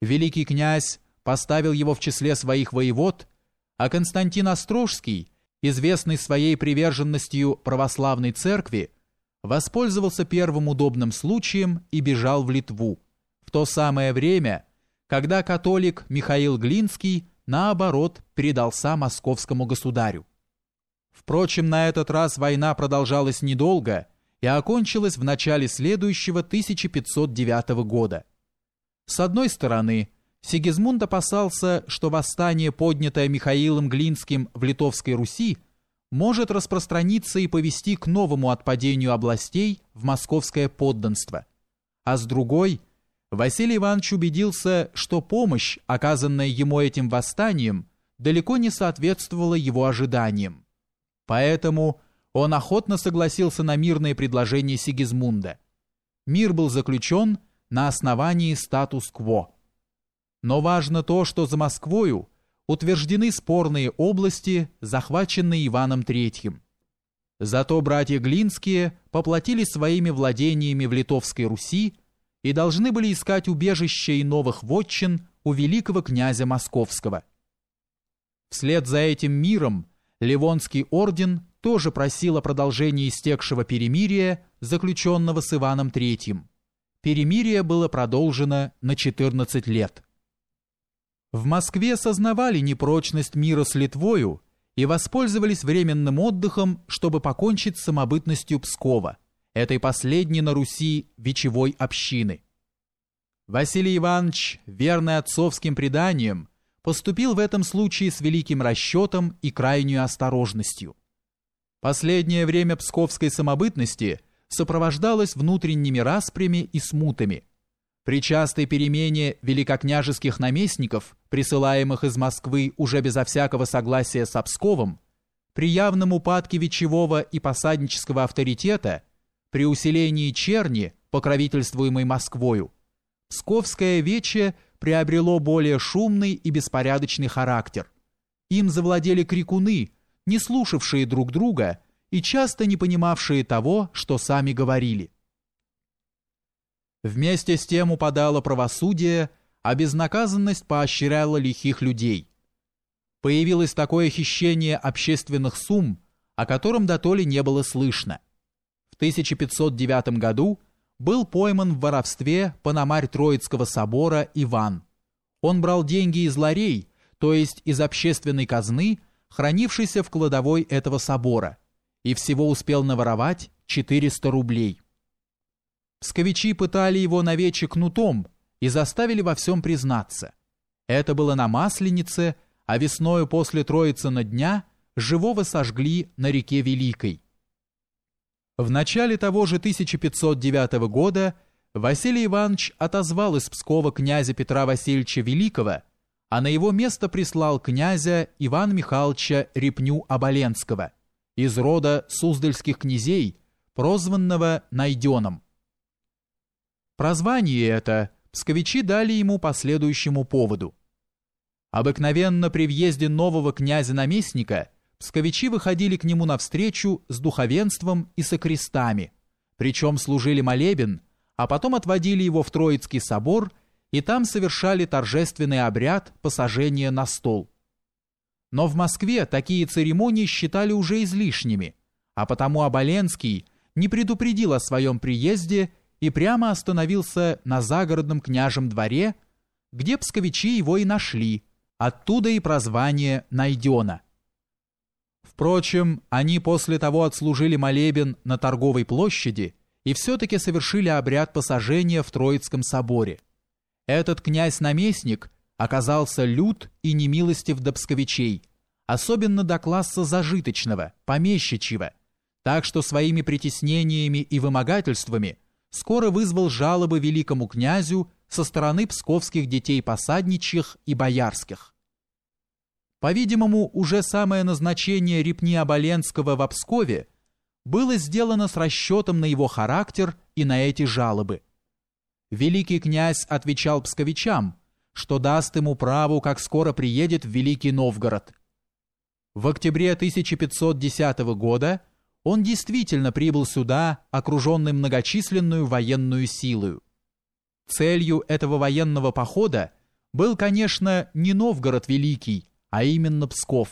Великий князь поставил его в числе своих воевод, а Константин Острожский, известный своей приверженностью православной церкви, воспользовался первым удобным случаем и бежал в Литву, в то самое время, когда католик Михаил Глинский, наоборот, предался московскому государю. Впрочем, на этот раз война продолжалась недолго и окончилась в начале следующего 1509 года. С одной стороны, Сигизмунд опасался, что восстание, поднятое Михаилом Глинским в Литовской Руси, может распространиться и повести к новому отпадению областей в московское подданство. А с другой, Василий Иванович убедился, что помощь, оказанная ему этим восстанием, далеко не соответствовала его ожиданиям. Поэтому он охотно согласился на мирное предложение Сигизмунда. Мир был заключен на основании статус-кво. Но важно то, что за Москвою утверждены спорные области, захваченные Иваном III. Зато братья Глинские поплатили своими владениями в Литовской Руси и должны были искать убежище и новых вотчин у великого князя Московского. Вслед за этим миром Ливонский орден тоже просил о продолжении истекшего перемирия, заключенного с Иваном III. Перемирие было продолжено на 14 лет. В Москве сознавали непрочность мира с Литвою и воспользовались временным отдыхом, чтобы покончить с самобытностью Пскова, этой последней на Руси вечевой общины. Василий Иванович, верный отцовским преданиям, поступил в этом случае с великим расчетом и крайней осторожностью. Последнее время псковской самобытности сопровождалось внутренними распрями и смутами – при частой перемене великокняжеских наместников, присылаемых из Москвы уже безо всякого согласия с Обсковым, при явном упадке вечевого и посаднического авторитета, при усилении черни, покровительствуемой Москвою, Псковское вече приобрело более шумный и беспорядочный характер. Им завладели крикуны, не слушавшие друг друга и часто не понимавшие того, что сами говорили. Вместе с тем упадало правосудие, а безнаказанность поощряла лихих людей. Появилось такое хищение общественных сумм, о котором до то ли не было слышно. В 1509 году был пойман в воровстве пономарь Троицкого собора Иван. Он брал деньги из ларей, то есть из общественной казны, хранившейся в кладовой этого собора, и всего успел наворовать 400 рублей. Псковичи пытали его навече кнутом и заставили во всем признаться. Это было на Масленице, а весною после Троицына дня живого сожгли на реке Великой. В начале того же 1509 года Василий Иванович отозвал из Пскова князя Петра Васильевича Великого, а на его место прислал князя Ивана Михайловича Репню-Оболенского из рода Суздальских князей, прозванного Найденом. Прозвание это псковичи дали ему по следующему поводу. Обыкновенно при въезде нового князя-наместника псковичи выходили к нему навстречу с духовенством и со крестами, причем служили молебен, а потом отводили его в Троицкий собор и там совершали торжественный обряд посажения на стол. Но в Москве такие церемонии считали уже излишними, а потому Оболенский не предупредил о своем приезде и прямо остановился на загородном княжем дворе, где псковичи его и нашли, оттуда и прозвание «Найдена». Впрочем, они после того отслужили молебен на торговой площади и все-таки совершили обряд посажения в Троицком соборе. Этот князь-наместник оказался лют и немилостив до псковичей, особенно до класса зажиточного, помещичьего, так что своими притеснениями и вымогательствами – скоро вызвал жалобы великому князю со стороны псковских детей посадничьих и боярских. По-видимому, уже самое назначение Репни Оболенского в Пскове было сделано с расчетом на его характер и на эти жалобы. Великий князь отвечал псковичам, что даст ему праву, как скоро приедет в Великий Новгород. В октябре 1510 года он действительно прибыл сюда, окруженный многочисленную военную силою. Целью этого военного похода был, конечно, не Новгород Великий, а именно Псков.